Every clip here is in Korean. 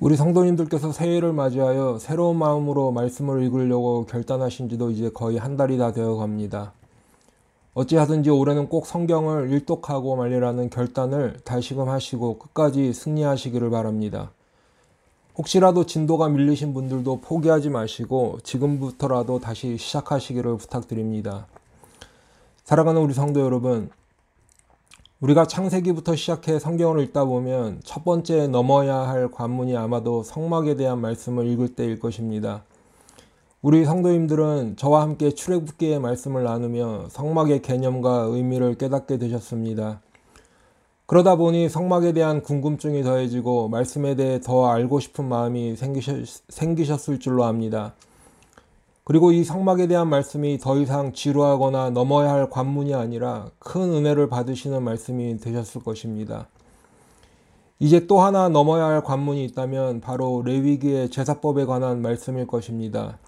우리 성도님들께서 새해를 맞이하여 새로운 마음으로 말씀을 읽으려고 결단하신 지도 이제 거의 한 달이 다 되어 갑니다. 어찌하든지 올해는 꼭 성경을 일독하고 말리라는 결단을 다시금 하시고 끝까지 승리하시기를 바랍니다. 혹시라도 진도가 밀리신 분들도 포기하지 마시고 지금부터라도 다시 시작하시기를 부탁드립니다. 사랑하는 우리 성도 여러분, 우리가 창세기부터 시작해 성경을 읽다 보면 첫 번째 넘어야 할 관문이 아마도 성막에 대한 말씀을 읽을 때일 것입니다. 우리 성도님들은 저와 함께 출애굽기의 말씀을 나누며 성막의 개념과 의미를 깨닫게 되셨습니다. 그러다 보니 성막에 대한 궁금증이 더해지고 말씀에 대해 더 알고 싶은 마음이 생기셨, 생기셨을 줄로 압니다. 그리고 이 성막에 대한 말씀이 더 이상 지루하거나 넘어야 할 관문이 아니라 큰 은혜를 받으시는 말씀이 되셨을 것입니다. 이제 또 하나 넘어야 할 관문이 있다면 바로 레위기의 제사법에 관한 말씀일 것입니다.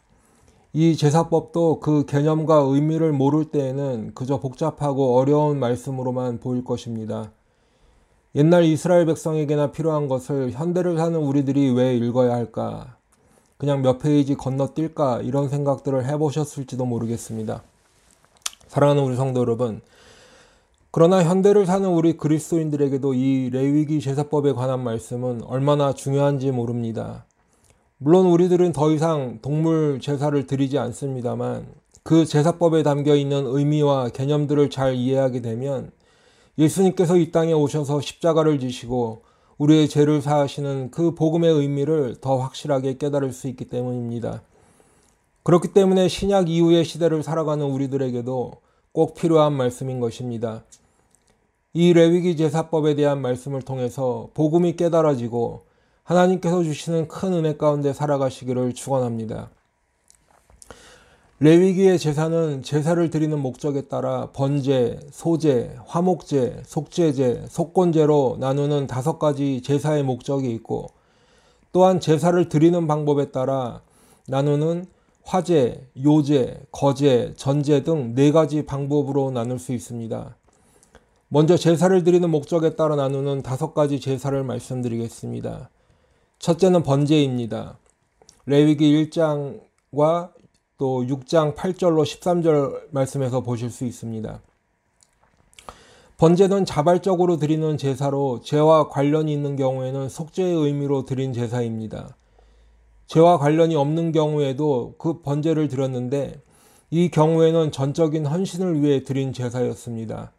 이 제사법도 그 개념과 의미를 모를 때에는 그저 복잡하고 어려운 말씀으로만 보일 것입니다. 옛날 이스라엘 백성에게나 필요한 것을 현대를 사는 우리들이 왜 읽어야 할까? 그냥 몇 페이지 건너뛸까 이런 생각들을 해보셨을지도 모르겠습니다. 사랑하는 우리 성도 여러분, 그러나 현대를 사는 우리 그리스도인들에게도 이 레위기 제사법에 관한 말씀은 얼마나 중요한지 모릅니다. 물론 우리들은 더 이상 동물 제사를 드리지 않습니다만 그 제사법에 담겨 있는 의미와 개념들을 잘 이해하게 되면 예수님께서 이 땅에 오셔서 십자가를 지시고 우리의 죄를 사하시는 그 복음의 의미를 더 확실하게 깨달을 수 있기 때문입니다. 그렇기 때문에 신약 이후의 시대를 살아가는 우리들에게도 꼭 필요한 말씀인 것입니다. 이 레위기 제사법에 대한 말씀을 통해서 복음이 깨달아지고 하나님께서 주시는 큰 은혜 가운데 살아가시기를 축원합니다. 레위기의 제사는 제사를 드리는 목적에 따라 번제, 소제, 화목제, 속죄제, 속건제로 나누는 다섯 가지 제사의 목적이 있고 또한 제사를 드리는 방법에 따라 나누는 화제, 요제, 거제, 전제 등 네 가지 방법으로 나눌 수 있습니다. 먼저 제사를 드리는 목적에 따라 나누는 다섯 가지 제사를 말씀드리겠습니다. 첫째는 번제입니다. 레위기 1장과 또 6장 8절로 13절 말씀에서 보실 수 있습니다. 번제는 자발적으로 드리는 제사로 죄와 관련이 있는 경우에는 속죄의 의미로 드린 제사입니다. 죄와 관련이 없는 경우에도 그 번제를 드렸는데 이 경우에는 전적인 헌신을 위해 드린 제사였습니다.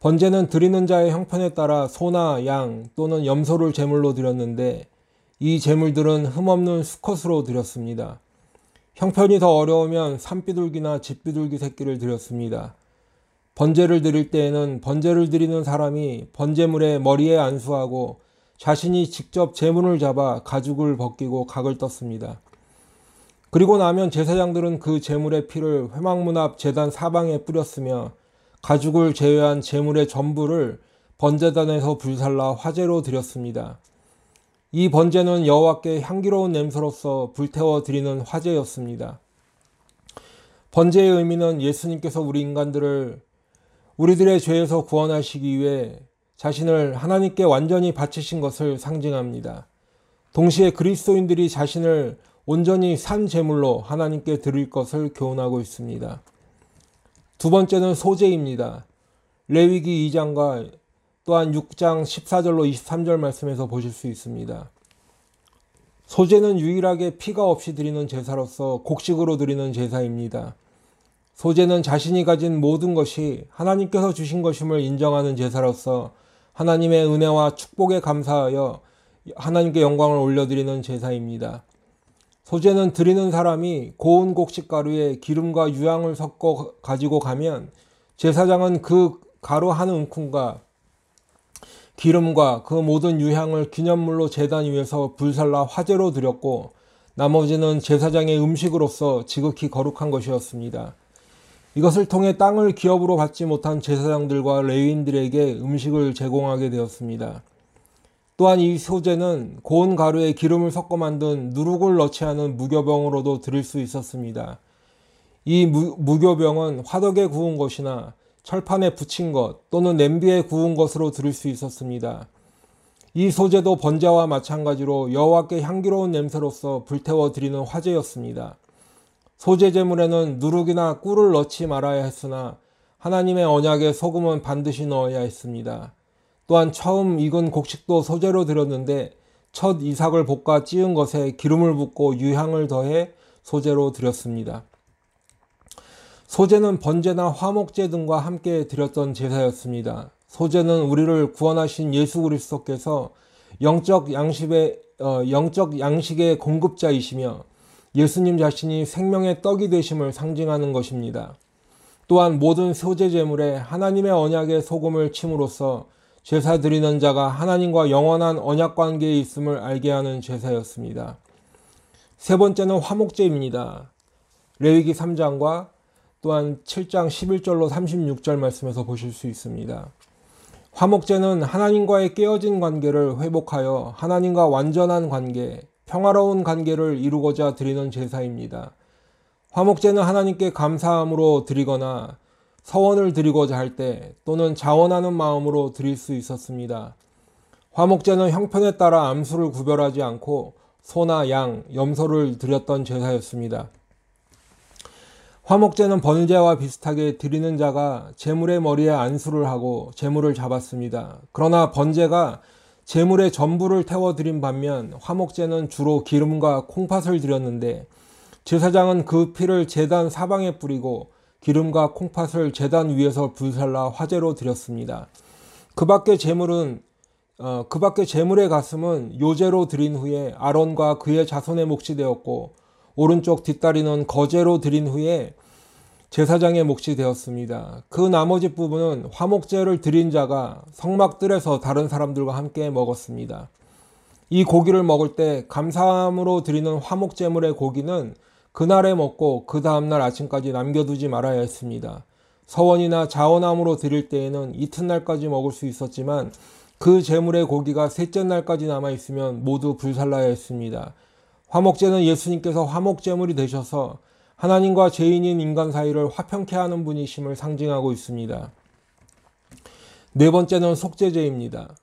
번제는 드리는 자의 형편에 따라 소나 양 또는 염소를 제물로 드렸는데 이 제물들은 흠없는 수컷으로 드렸습니다. 형편이 더 어려우면 산비둘기나 집비둘기 새끼를 드렸습니다. 번제를 드릴 때에는 번제를 드리는 사람이 번제물의 머리에 안수하고 자신이 직접 제물을 잡아 가죽을 벗기고 각을 떴습니다. 그리고 나면 제사장들은 그 제물의 피를 회막문 앞 재단 사방에 뿌렸으며 가죽을 제외한 제물의 전부를 번제단에서 불살라 화재로 드렸습니다. 이 번제는 여호와께 향기로운 냄새로서 불태워 드리는 화제였습니다. 번제의 의미는 예수님께서 우리 인간들을 우리들의 죄에서 구원하시기 위해 자신을 하나님께 완전히 바치신 것을 상징합니다. 동시에 그리스도인들이 자신을 온전히 산 제물로 하나님께 드릴 것을 교훈하고 있습니다. 두 번째는 소재입니다. 레위기 2장과 또한 6장 14절로 23절 말씀에서 보실 수 있습니다. 소제는 유일하게 피가 없이 드리는 제사로서 곡식으로 드리는 제사입니다. 소제는 자신이 가진 모든 것이 하나님께서 주신 것임을 인정하는 제사로서 하나님의 은혜와 축복에 감사하여 하나님께 영광을 올려드리는 제사입니다. 소제는 드리는 사람이 고운 곡식 가루에 기름과 유향을 섞어 가지고 가면 제사장은 그 가루 한 움큼과 기름과 그 모든 유향을 기념물로 재단 위에서 불살라 화재로 드렸고 나머지는 제사장의 음식으로서 지극히 거룩한 것이었습니다. 이것을 통해 땅을 기업으로 받지 못한 제사장들과 레위인들에게 음식을 제공하게 되었습니다. 또한 이 소재는 고운 가루에 기름을 섞어 만든 누룩을 넣지 않은 무교병으로도 드릴 수 있었습니다. 이 무, 무교병은 화덕에 구운 것이나 철판에 붙인 것 또는 냄비에 구운 것으로 들을 수 있었습니다. 이 소재도 번제와 마찬가지로 여호와께 향기로운 냄새로서 불태워 드리는 화제였습니다. 소재 제물에는 누룩이나 꿀을 넣지 말아야 했으나 하나님의 언약에 소금은 반드시 넣어야 했습니다. 또한 처음 익은 곡식도 소재로 드렸는데 첫 이삭을 볶아 찌은 것에 기름을 붓고 유향을 더해 소재로 드렸습니다. 소재는 번제나 화목제 등과 함께 드렸던 제사였습니다. 소재는 우리를 구원하신 예수 그리스도께서 영적 양식의 어, 영적 양식의 공급자이시며 예수님 자신이 생명의 떡이 되심을 상징하는 것입니다. 또한 모든 소재 제물에 하나님의 언약의 소금을 침으로써 제사 드리는 자가 하나님과 영원한 언약 관계에 있음을 알게 하는 제사였습니다. 세 번째는 화목제입니다. 레위기 3장과 또한 7장 11절로 36절 말씀에서 보실 수 있습니다. 화목제는 하나님과의 깨어진 관계를 회복하여 하나님과 완전한 관계, 평화로운 관계를 이루고자 드리는 제사입니다. 화목제는 하나님께 감사함으로 드리거나 서원을 드리고자 할 때 또는 자원하는 마음으로 드릴 수 있었습니다. 화목제는 형편에 따라 암수를 구별하지 않고 소나 양, 염소를 드렸던 제사였습니다. 화목제는 번제와 비슷하게 드리는 자가 제물의 머리에 안수를 하고 제물을 잡았습니다. 그러나 번제가 제물의 전부를 태워 드린 반면 화목제는 주로 기름과 콩팥을 드렸는데 제사장은 그 피를 제단 사방에 뿌리고 기름과 콩팥을 제단 위에서 불살라 화재로 드렸습니다. 그 밖에 제물은 어, 그 밖에 제물의 가슴은 요제로 드린 후에 아론과 그의 자손의 몫이 되었고 오른쪽 뒷다리는 거제로 드린 후에 제사장의 몫이 되었습니다. 그 나머지 부분은 화목제를 드린 자가 성막들에서 다른 사람들과 함께 먹었습니다. 이 고기를 먹을 때 감사함으로 드리는 화목제물의 고기는 그날에 먹고 그 다음날 아침까지 남겨두지 말아야 했습니다. 서원이나 자원함으로 드릴 때에는 이튿날까지 먹을 수 있었지만 그 제물의 고기가 셋째 날까지 남아 있으면 모두 불살라야 했습니다. 화목제는 예수님께서 화목제물이 되셔서 하나님과 죄인인 인간 사이를 화평케 하는 분이심을 상징하고 있습니다. 네 번째는 속죄제입니다.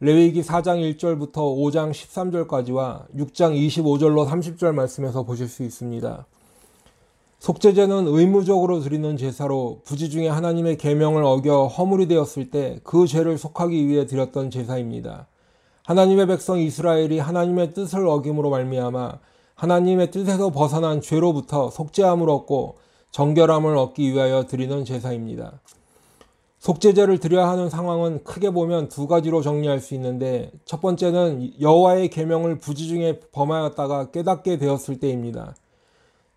레위기 4장 1절부터 5장 13절까지와 6장 25절로 30절 말씀에서 보실 수 있습니다. 속죄제는 의무적으로 드리는 제사로 부지 중에 하나님의 계명을 어겨 허물이 되었을 때 그 죄를 속하기 위해 드렸던 제사입니다. 하나님의 백성 이스라엘이 하나님의 뜻을 어김으로 말미암아 하나님의 뜻에서 벗어난 죄로부터 속죄함을 얻고 정결함을 얻기 위하여 드리는 제사입니다. 속죄제를 드려야 하는 상황은 크게 보면 두 가지로 정리할 수 있는데 첫 번째는 여호와의 계명을 부지 중에 범하였다가 깨닫게 되었을 때입니다.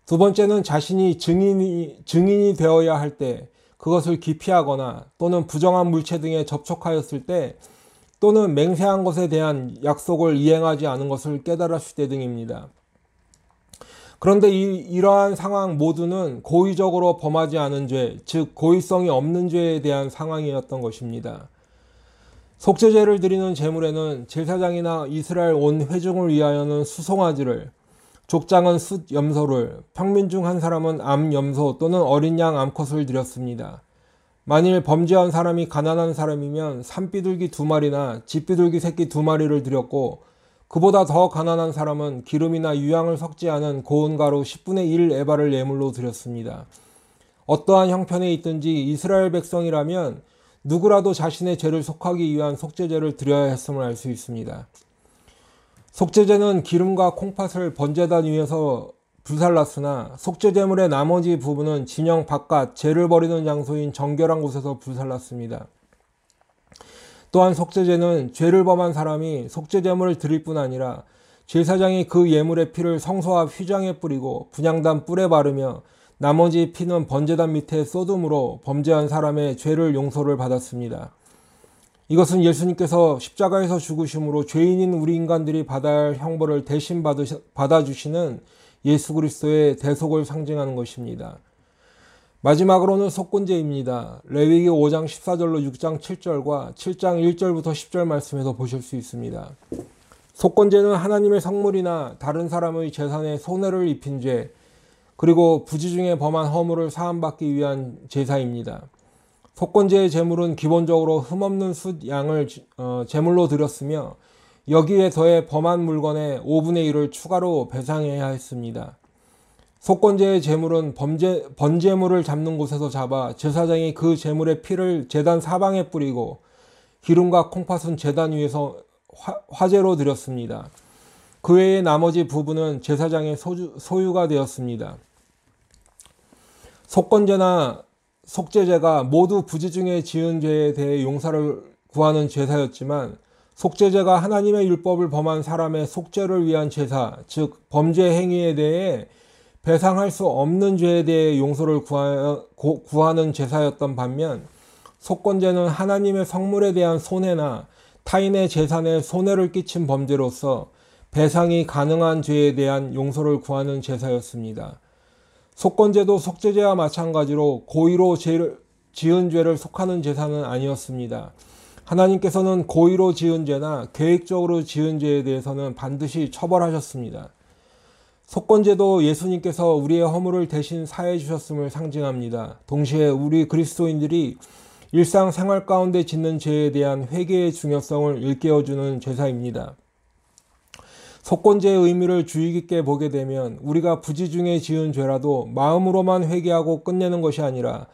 두 번째는 자신이 증인이 증인이 되어야 할 때 그것을 기피하거나 또는 부정한 물체 등에 접촉하였을 때 또는 맹세한 것에 대한 약속을 이행하지 않은 것을 깨달았을 때 등입니다. 그런데 이, 이러한 상황 모두는 고의적으로 범하지 않은 죄, 즉 고의성이 없는 죄에 대한 상황이었던 것입니다. 속죄제를 드리는 제물에는 제사장이나 이스라엘 온 회중을 위하여는 수송아지를, 족장은 숫 염소를, 평민 중 한 사람은 암 염소 또는 어린 양 암컷을 드렸습니다. 만일 범죄한 사람이 가난한 사람이면 산비둘기 두 마리나 집비둘기 새끼 두 마리를 드렸고 그보다 더 가난한 사람은 기름이나 유향을 섞지 않은 고운 가루 10분의 1 에바를 예물로 드렸습니다. 어떠한 형편에 있든지 이스라엘 백성이라면 누구라도 자신의 죄를 속하기 위한 속죄제를 드려야 했음을 알 수 있습니다. 속죄제는 기름과 콩팥을 번제단 위에서 불살랐으나 속죄제물의 나머지 부분은 진영 바깥 죄를 버리는 장소인 정결한 곳에서 불살랐습니다. 또한 속죄제는 죄를 범한 사람이 속죄제물을 드릴 뿐 아니라 제사장이 그 예물의 피를 성소 앞 휘장에 뿌리고 분양단 뿔에 바르며 나머지 피는 번제단 밑에 쏟음으로 범죄한 사람의 죄를 용서를 받았습니다. 이것은 예수님께서 십자가에서 죽으심으로 죄인인 우리 인간들이 받아야 할 형벌을 대신 받아주시는 예수 그리스도의 대속을 상징하는 것입니다. 마지막으로는 속건제입니다. 레위기 5장 14절로 6장 7절과 7장 1절부터 10절 말씀에서 보실 수 있습니다. 속건제는 하나님의 성물이나 다른 사람의 재산에 손해를 입힌 죄, 그리고 부지 중에 범한 허물을 사함받기 위한 제사입니다. 속건제의 제물은 기본적으로 흠없는 숫 양을 어, 제물로 드렸으며 여기에 더해 범한 물건의 5분의 1을 추가로 배상해야 했습니다. 속건제의 재물은 범죄, 번제물을 잡는 곳에서 잡아 제사장이 그 재물의 피를 재단 사방에 뿌리고 기름과 콩팥은 재단 위에서 화, 제로 드렸습니다. 그 외의 나머지 부분은 제사장의 소주, 소유가 되었습니다. 속건제나 속죄제가 모두 부지 중에 지은 죄에 대해 용서를 구하는 제사였지만 속죄제가 하나님의 율법을 범한 사람의 속죄를 위한 제사, 즉 범죄 행위에 대해 배상할 수 없는 죄에 대해 용서를 구하 는 제사였던 반면 속건제는 하나님의 성물에 대한 손해나 타인의 재산에 손해를 끼친 범죄로서 배상이 가능한 죄에 대한 용서를 구하는 제사였습니다. 속건제도 속죄제와 마찬가지로 고의로 죄를, 지은 죄를 속하는 제사는 아니었습니다. 하나님께서는 고의로 지은 죄나 계획적으로 지은 죄에 대해서는 반드시 처벌하셨습니다. 속건제도 예수님께서 우리의 허물을 대신 사해 주셨음을 상징합니다. 동시에 우리 그리스도인들이 일상 생활 가운데 짓는 죄에 대한 회개의 중요성을 일깨워주는 제사입니다. 속건제의 의미를 주의 깊게 보게 되면 우리가 부지 중에 지은 죄라도 마음으로만 회개하고 끝내는 것이 아니라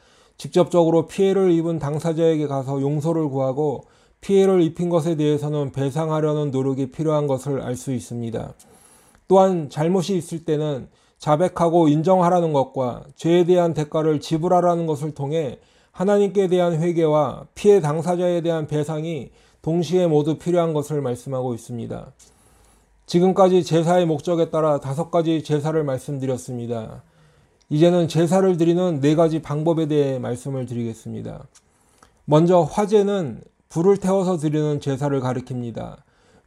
직접적으로 피해를 입은 당사자에게 가서 용서를 구하고 피해를 입힌 것에 대해서는 배상하려는 노력이 필요한 것을 알 수 있습니다. 또한 잘못이 있을 때는 자백하고 인정하라는 것과 죄에 대한 대가를 지불하라는 것을 통해 하나님께 대한 회개와 피해 당사자에 대한 배상이 동시에 모두 필요한 것을 말씀하고 있습니다. 지금까지 제사의 목적에 따라 다섯 가지 제사를 말씀드렸습니다. 이제는 제사를 드리는 네 가지 방법에 대해 말씀을 드리겠습니다. 먼저 화제는 불을 태워서 드리는 제사를 가리킵니다.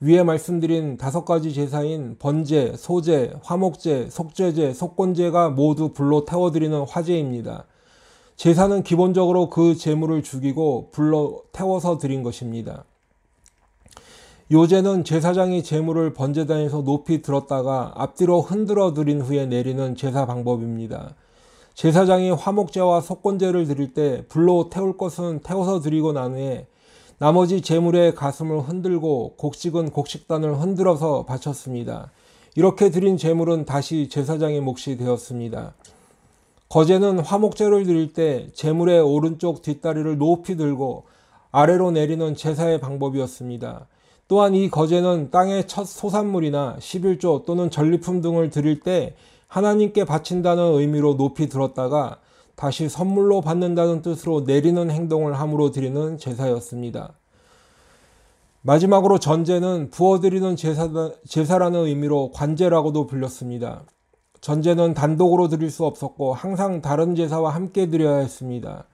위에 말씀드린 다섯 가지 제사인 번제, 소제, 화목제, 속죄제, 속건제가 모두 불로 태워드리는 화제입니다. 제사는 기본적으로 그 제물을 죽이고 불로 태워서 드린 것입니다. 요제는 제사장이 제물을 번제단에서 높이 들었다가 앞뒤로 흔들어 드린 후에 내리는 제사 방법입니다. 제사장이 화목제와 속건제를 드릴 때 불로 태울 것은 태워서 드리고 난 후에 나머지 제물의 가슴을 흔들고 곡식은 곡식단을 흔들어서 바쳤습니다. 이렇게 드린 제물은 다시 제사장의 몫이 되었습니다. 거제는 화목제를 드릴 때 제물의 오른쪽 뒷다리를 높이 들고 아래로 내리는 제사의 방법이었습니다. 또한 이 거제는 땅의 첫 소산물이나 11조 또는 전리품 등을 드릴 때 하나님께 바친다는 의미로 높이 들었다가 다시 선물로 받는다는 뜻으로 내리는 행동을 함으로 드리는 제사였습니다. 마지막으로 전제는 부어드리는 제사, 제사라는 의미로 관제라고도 불렸습니다. 전제는 단독으로 드릴 수 없었고 항상 다른 제사와 함께 드려야 했습니다.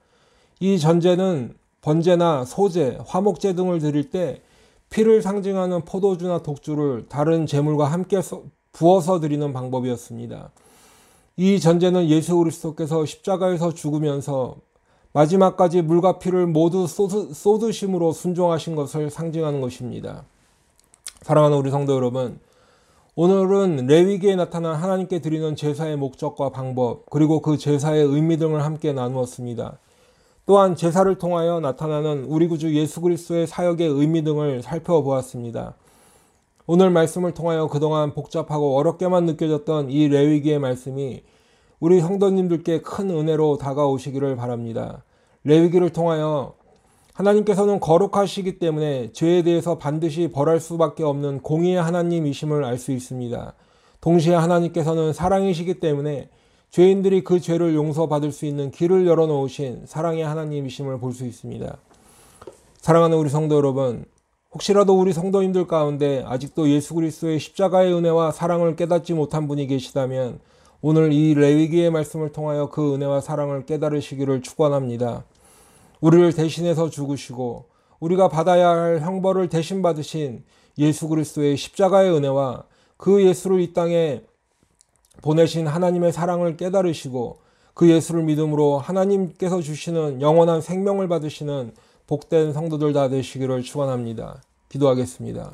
이 전제는 번제나 소제, 화목제 등을 드릴 때 피를 상징하는 포도주나 독주를 다른 제물과 함께 부어서 드리는 방법이었습니다. 이 전제는 예수 그리스도께서 십자가에서 죽으면서 마지막까지 물과 피를 모두 쏟으, 심으로 순종하신 것을 상징하는 것입니다. 사랑하는 우리 성도 여러분, 오늘은 레위기에 나타난 하나님께 드리는 제사의 목적과 방법, 그리고 그 제사의 의미 등을 함께 나누었습니다. 또한 제사를 통하여 나타나는 우리 구주 예수 그리스도의 사역의 의미 등을 살펴보았습니다. 오늘 말씀을 통하여 그동안 복잡하고 어렵게만 느껴졌던 이 레위기의 말씀이 우리 성도님들께 큰 은혜로 다가오시기를 바랍니다. 레위기를 통하여 하나님께서는 거룩하시기 때문에 죄에 대해서 반드시 벌할 수밖에 없는 공의의 하나님이심을 알 수 있습니다. 동시에 하나님께서는 사랑이시기 때문에 죄인들이 그 죄를 용서받을 수 있는 길을 열어놓으신 사랑의 하나님이심을 볼 수 있습니다. 사랑하는 우리 성도 여러분, 혹시라도 우리 성도님들 가운데 아직도 예수 그리스도의 십자가의 은혜와 사랑을 깨닫지 못한 분이 계시다면 오늘 이 레위기의 말씀을 통하여 그 은혜와 사랑을 깨달으시기를 축원합니다. 우리를 대신해서 죽으시고 우리가 받아야 할 형벌을 대신 받으신 예수 그리스도의 십자가의 은혜와 그 예수를 이 땅에 보내신 하나님의 사랑을 깨달으시고 그 예수를 믿음으로 하나님께서 주시는 영원한 생명을 받으시는 복된 성도들 다 되시기를 축원합니다. 기도하겠습니다.